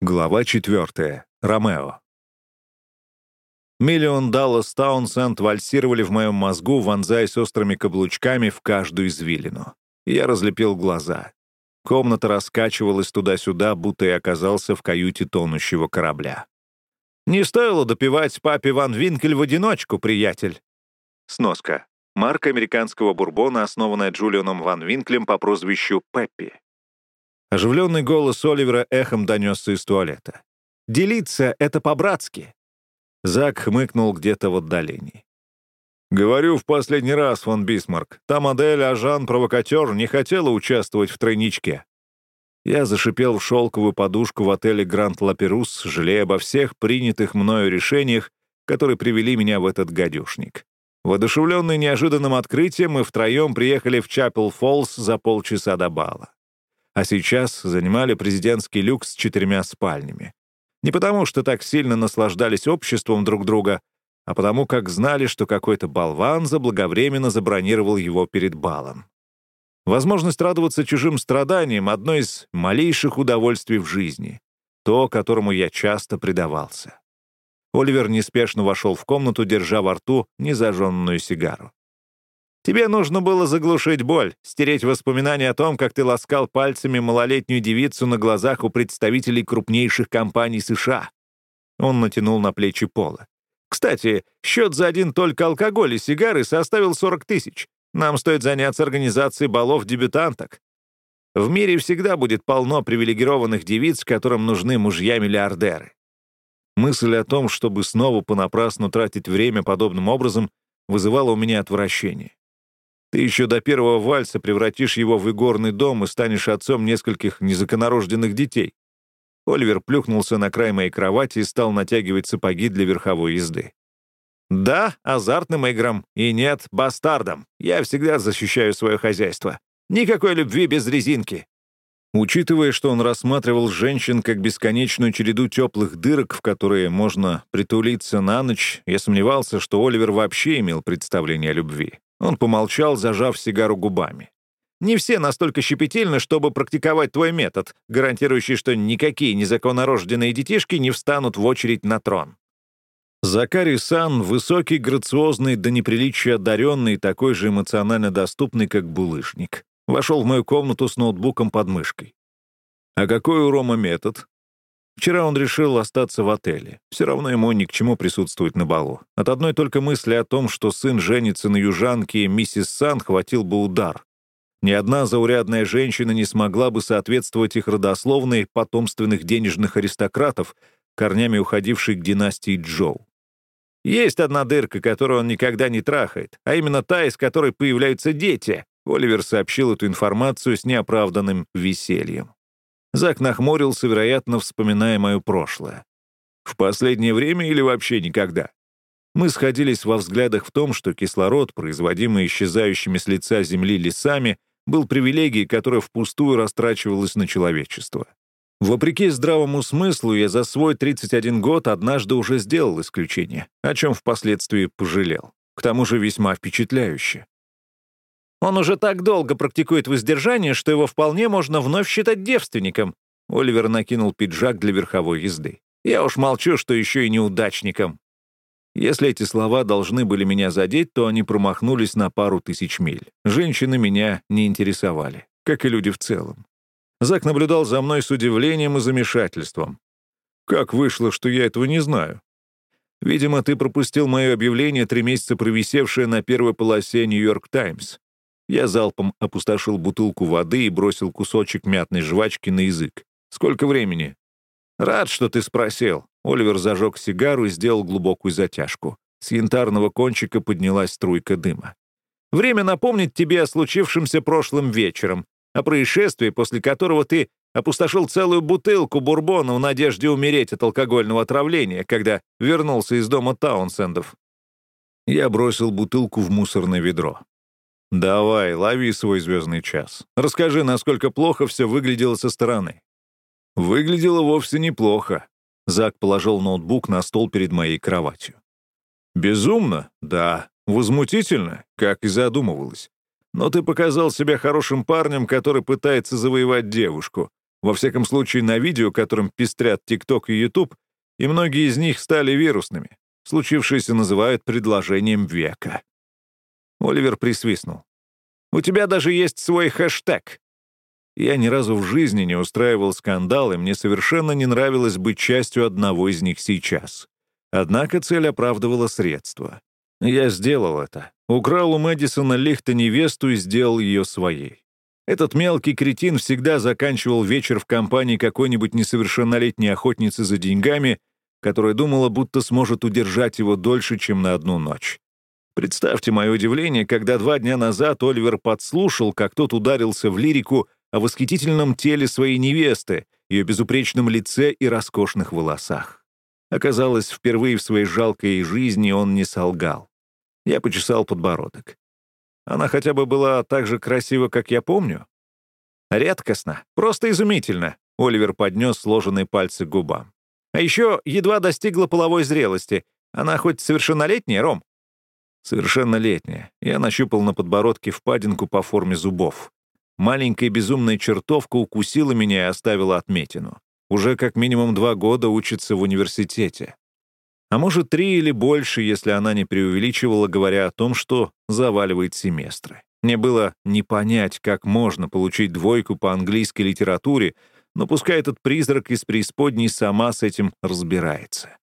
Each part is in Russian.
Глава 4. Ромео. Миллион Даллас Таунсенд вальсировали в моем мозгу, вонзаясь острыми каблучками в каждую извилину. Я разлепил глаза. Комната раскачивалась туда-сюда, будто я оказался в каюте тонущего корабля. «Не стоило допивать папе Ван Винкель в одиночку, приятель!» Сноска. Марка американского бурбона, основанная Джулианом Ван Винклем по прозвищу Пеппи. Оживленный голос Оливера эхом донесся из туалета. «Делиться — это по-братски!» Зак хмыкнул где-то в отдалении. «Говорю в последний раз, фон Бисмарк, та модель Agent Provocateur не хотела участвовать в тройничке». Я зашипел в шелковую подушку в отеле «Гранд Лаперус», жалея обо всех принятых мною решениях, которые привели меня в этот гадюшник. Воодушевленный неожиданным открытием, мы втроем приехали в Чапел-Фоллс за полчаса до бала а сейчас занимали президентский люк с четырьмя спальнями. Не потому, что так сильно наслаждались обществом друг друга, а потому как знали, что какой-то болван заблаговременно забронировал его перед балом. Возможность радоваться чужим страданиям — одно из малейших удовольствий в жизни, то, которому я часто предавался. Оливер неспешно вошел в комнату, держа во рту незажженную сигару. Тебе нужно было заглушить боль, стереть воспоминания о том, как ты ласкал пальцами малолетнюю девицу на глазах у представителей крупнейших компаний США. Он натянул на плечи Пола. Кстати, счет за один только алкоголь и сигары составил 40 тысяч. Нам стоит заняться организацией балов дебютанток. В мире всегда будет полно привилегированных девиц, которым нужны мужья-миллиардеры. Мысль о том, чтобы снова понапрасну тратить время подобным образом, вызывала у меня отвращение. Ты еще до первого вальса превратишь его в игорный дом и станешь отцом нескольких незаконорожденных детей». Оливер плюхнулся на край моей кровати и стал натягивать сапоги для верховой езды. «Да, азартным играм, и нет, бастардам. Я всегда защищаю свое хозяйство. Никакой любви без резинки». Учитывая, что он рассматривал женщин как бесконечную череду теплых дырок, в которые можно притулиться на ночь, я сомневался, что Оливер вообще имел представление о любви. Он помолчал, зажав сигару губами. «Не все настолько щепетильны, чтобы практиковать твой метод, гарантирующий, что никакие незаконнорожденные детишки не встанут в очередь на трон». Закари Сан, высокий, грациозный, до неприличия одаренный, такой же эмоционально доступный, как булыжник, вошел в мою комнату с ноутбуком под мышкой. «А какой у Рома метод?» Вчера он решил остаться в отеле. Все равно ему ни к чему присутствовать на балу. От одной только мысли о том, что сын женится на южанке, миссис Сан хватил бы удар. Ни одна заурядная женщина не смогла бы соответствовать их родословной потомственных денежных аристократов, корнями уходившей к династии Джоу. Есть одна дырка, которую он никогда не трахает, а именно та, из которой появляются дети. Оливер сообщил эту информацию с неоправданным весельем. Зак нахмурился, вероятно, вспоминая мое прошлое. В последнее время или вообще никогда? Мы сходились во взглядах в том, что кислород, производимый исчезающими с лица Земли лесами, был привилегией, которая впустую растрачивалась на человечество. Вопреки здравому смыслу, я за свой 31 год однажды уже сделал исключение, о чем впоследствии пожалел. К тому же весьма впечатляюще. Он уже так долго практикует воздержание, что его вполне можно вновь считать девственником». Оливер накинул пиджак для верховой езды. «Я уж молчу, что еще и неудачником». Если эти слова должны были меня задеть, то они промахнулись на пару тысяч миль. Женщины меня не интересовали, как и люди в целом. Зак наблюдал за мной с удивлением и замешательством. «Как вышло, что я этого не знаю?» «Видимо, ты пропустил мое объявление, три месяца провисевшее на первой полосе «Нью-Йорк Таймс». Я залпом опустошил бутылку воды и бросил кусочек мятной жвачки на язык. «Сколько времени?» «Рад, что ты спросил». Оливер зажег сигару и сделал глубокую затяжку. С янтарного кончика поднялась струйка дыма. «Время напомнить тебе о случившемся прошлым вечером, о происшествии, после которого ты опустошил целую бутылку бурбона в надежде умереть от алкогольного отравления, когда вернулся из дома Таунсендов». Я бросил бутылку в мусорное ведро. «Давай, лови свой звездный час. Расскажи, насколько плохо все выглядело со стороны». Выглядело вовсе неплохо. Зак положил ноутбук на стол перед моей кроватью. «Безумно? Да. Возмутительно, как и задумывалось. Но ты показал себя хорошим парнем, который пытается завоевать девушку. Во всяком случае, на видео, которым пестрят TikTok и YouTube, и многие из них стали вирусными. Случившееся называют предложением века. Оливер присвистнул. «У тебя даже есть свой хэштег». Я ни разу в жизни не устраивал скандал, и мне совершенно не нравилось быть частью одного из них сейчас. Однако цель оправдывала средства. Я сделал это. Украл у Мэдисона Лихта невесту и сделал ее своей. Этот мелкий кретин всегда заканчивал вечер в компании какой-нибудь несовершеннолетней охотницы за деньгами, которая думала, будто сможет удержать его дольше, чем на одну ночь. Представьте мое удивление, когда два дня назад Оливер подслушал, как тот ударился в лирику о восхитительном теле своей невесты, ее безупречном лице и роскошных волосах. Оказалось, впервые в своей жалкой жизни он не солгал. Я почесал подбородок. Она хотя бы была так же красива, как я помню? Редкостно, просто изумительно. Оливер поднес сложенные пальцы к губам. А еще едва достигла половой зрелости. Она хоть совершеннолетняя, Ром? Совершеннолетняя. Я нащупал на подбородке впадинку по форме зубов. Маленькая безумная чертовка укусила меня и оставила отметину. Уже как минимум два года учится в университете. А может, три или больше, если она не преувеличивала, говоря о том, что заваливает семестры. Мне было не понять, как можно получить двойку по английской литературе, но пускай этот призрак из преисподней сама с этим разбирается.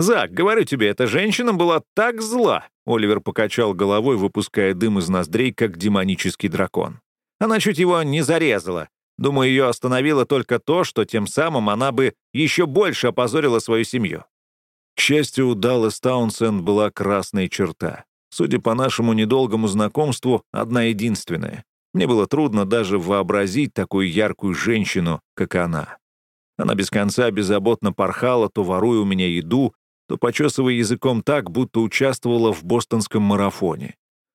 «Зак, говорю тебе, эта женщина была так зла!» Оливер покачал головой, выпуская дым из ноздрей, как демонический дракон. Она чуть его не зарезала. Думаю, ее остановило только то, что тем самым она бы еще больше опозорила свою семью. К счастью, у Даллас Таунсенд была красная черта. Судя по нашему недолгому знакомству, одна единственная. Мне было трудно даже вообразить такую яркую женщину, как она. Она без конца беззаботно порхала, то воруя у меня еду, то почесывая языком так, будто участвовала в бостонском марафоне.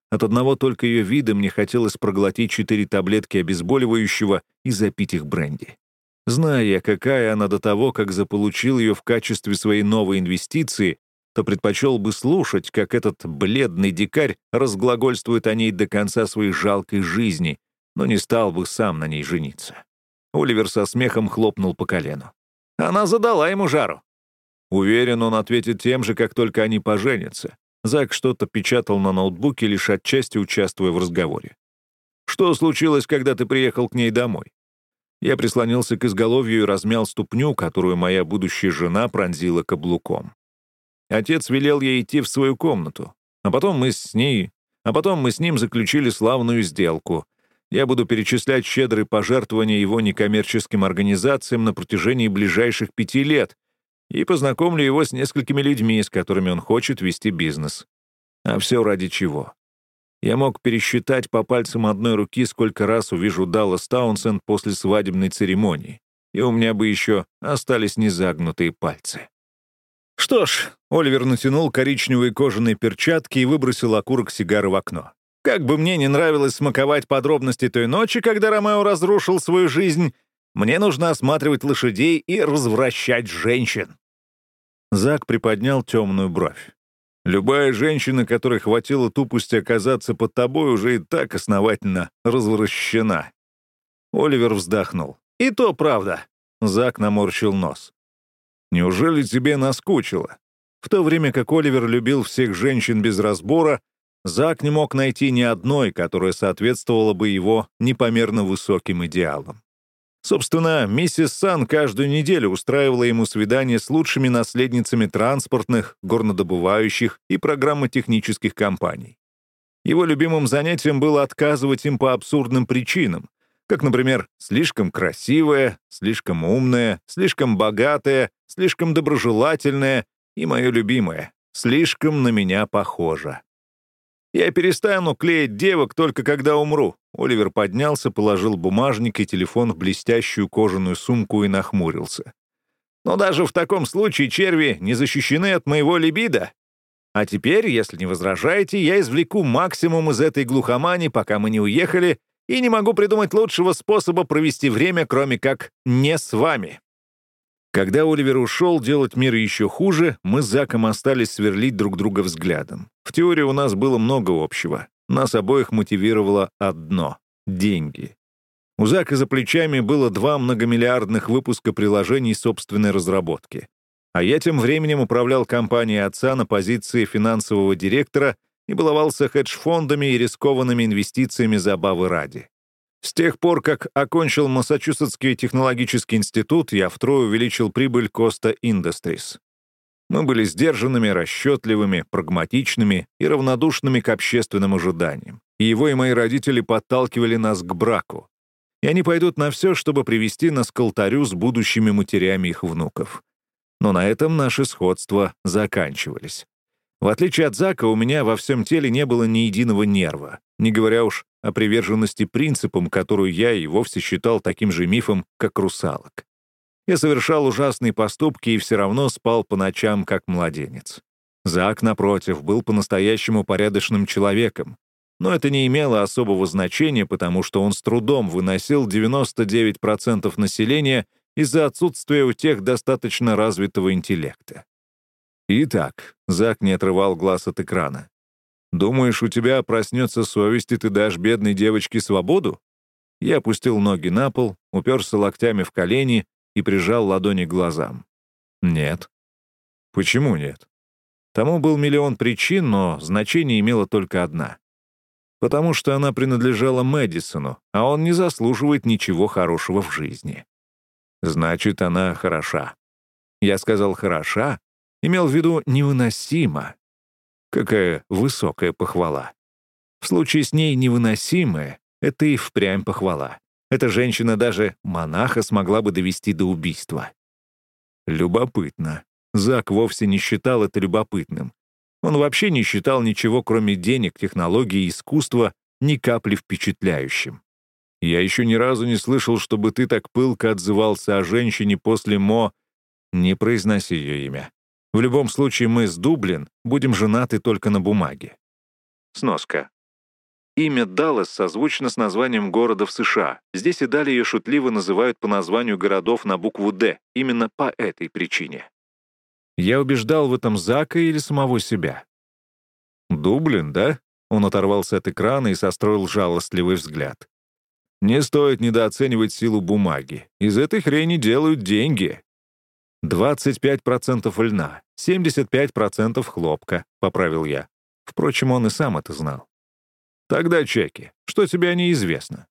От одного только ее вида мне хотелось проглотить четыре таблетки обезболивающего и запить их бренди. Зная какая она до того, как заполучил ее в качестве своей новой инвестиции, то предпочел бы слушать, как этот бледный дикарь разглагольствует о ней до конца своей жалкой жизни, но не стал бы сам на ней жениться. Оливер со смехом хлопнул по колену. Она задала ему жару. Уверен, он ответит тем же, как только они поженятся. Зак что-то печатал на ноутбуке, лишь отчасти участвуя в разговоре. «Что случилось, когда ты приехал к ней домой?» Я прислонился к изголовью и размял ступню, которую моя будущая жена пронзила каблуком. Отец велел ей идти в свою комнату. А потом мы с ней... А потом мы с ним заключили славную сделку. Я буду перечислять щедрые пожертвования его некоммерческим организациям на протяжении ближайших пяти лет и познакомлю его с несколькими людьми, с которыми он хочет вести бизнес. А все ради чего? Я мог пересчитать по пальцам одной руки, сколько раз увижу Даллас Таунсенд после свадебной церемонии, и у меня бы еще остались незагнутые пальцы. Что ж, Оливер натянул коричневые кожаные перчатки и выбросил окурок сигары в окно. Как бы мне не нравилось смаковать подробности той ночи, когда Ромео разрушил свою жизнь, мне нужно осматривать лошадей и развращать женщин. Зак приподнял темную бровь. Любая женщина, которой хватило тупости оказаться под тобой, уже и так основательно развращена. Оливер вздохнул. «И то правда». Зак наморщил нос. Неужели тебе наскучило? В то время как Оливер любил всех женщин без разбора, Зак не мог найти ни одной, которая соответствовала бы его непомерно высоким идеалам. Собственно, миссис Сан каждую неделю устраивала ему свидания с лучшими наследницами транспортных, горнодобывающих и программотехнических компаний. Его любимым занятием было отказывать им по абсурдным причинам, как, например, слишком красивая, слишком умная, слишком богатая, слишком доброжелательная и мое любимое, слишком на меня похожа. Я перестану клеить девок только когда умру. Оливер поднялся, положил бумажник и телефон в блестящую кожаную сумку и нахмурился. Но даже в таком случае черви не защищены от моего либидо. А теперь, если не возражаете, я извлеку максимум из этой глухомани, пока мы не уехали, и не могу придумать лучшего способа провести время, кроме как не с вами. Когда Оливер ушел делать мир еще хуже, мы с Заком остались сверлить друг друга взглядом. В теории у нас было много общего. Нас обоих мотивировало одно — деньги. У Зака за плечами было два многомиллиардных выпуска приложений собственной разработки. А я тем временем управлял компанией отца на позиции финансового директора и баловался хедж-фондами и рискованными инвестициями забавы ради. С тех пор, как окончил Массачусетский технологический институт, я втрое увеличил прибыль Costa Industries. Мы были сдержанными, расчетливыми, прагматичными и равнодушными к общественным ожиданиям. И его и мои родители подталкивали нас к браку. И они пойдут на все, чтобы привести нас к алтарю с будущими матерями их внуков. Но на этом наши сходства заканчивались. В отличие от Зака, у меня во всем теле не было ни единого нерва, не говоря уж о приверженности принципам, которую я и вовсе считал таким же мифом, как русалок. Я совершал ужасные поступки и все равно спал по ночам, как младенец. Зак, напротив, был по-настоящему порядочным человеком. Но это не имело особого значения, потому что он с трудом выносил 99% населения из-за отсутствия у тех достаточно развитого интеллекта. «Итак», — Зак не отрывал глаз от экрана, «думаешь, у тебя проснется совесть, и ты дашь бедной девочке свободу?» Я опустил ноги на пол, уперся локтями в колени и прижал ладони к глазам. «Нет». «Почему нет?» Тому был миллион причин, но значение имела только одна. Потому что она принадлежала Мэдисону, а он не заслуживает ничего хорошего в жизни. Значит, она хороша. Я сказал «хороша», Имел в виду невыносимо. Какая высокая похвала. В случае с ней невыносимая — это и впрямь похвала. Эта женщина даже монаха смогла бы довести до убийства. Любопытно. Зак вовсе не считал это любопытным. Он вообще не считал ничего, кроме денег, технологий и искусства, ни капли впечатляющим. Я еще ни разу не слышал, чтобы ты так пылко отзывался о женщине после Мо... Не произноси ее имя. В любом случае мы с Дублин будем женаты только на бумаге. Сноска. Имя Даллас созвучно с названием города в США. Здесь и далее ее шутливо называют по названию городов на букву «Д», именно по этой причине. Я убеждал в этом Зака или самого себя. «Дублин, да?» Он оторвался от экрана и состроил жалостливый взгляд. «Не стоит недооценивать силу бумаги. Из этой хрени делают деньги. 25% льна, 75% хлопка», — поправил я. Впрочем, он и сам это знал. «Тогда чеки. Что тебе о ней известно?»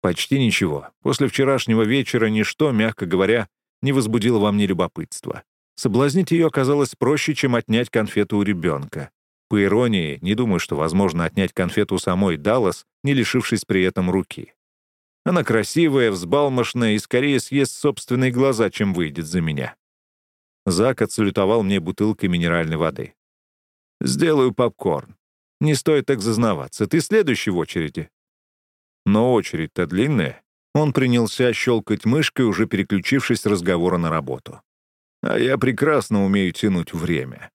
«Почти ничего. После вчерашнего вечера ничто, мягко говоря, не возбудило во мне любопытства. Соблазнить ее оказалось проще, чем отнять конфету у ребенка. По иронии, не думаю, что возможно отнять конфету самой Даллас, не лишившись при этом руки. Она красивая, взбалмошная и скорее съест собственные глаза, чем выйдет за меня. Зак отсалютовал мне бутылкой минеральной воды. «Сделаю попкорн. Не стоит так зазнаваться. Ты следующий в очереди». Но очередь-то длинная. Он принялся щелкать мышкой, уже переключившись с разговора на работу. А я прекрасно умею тянуть время.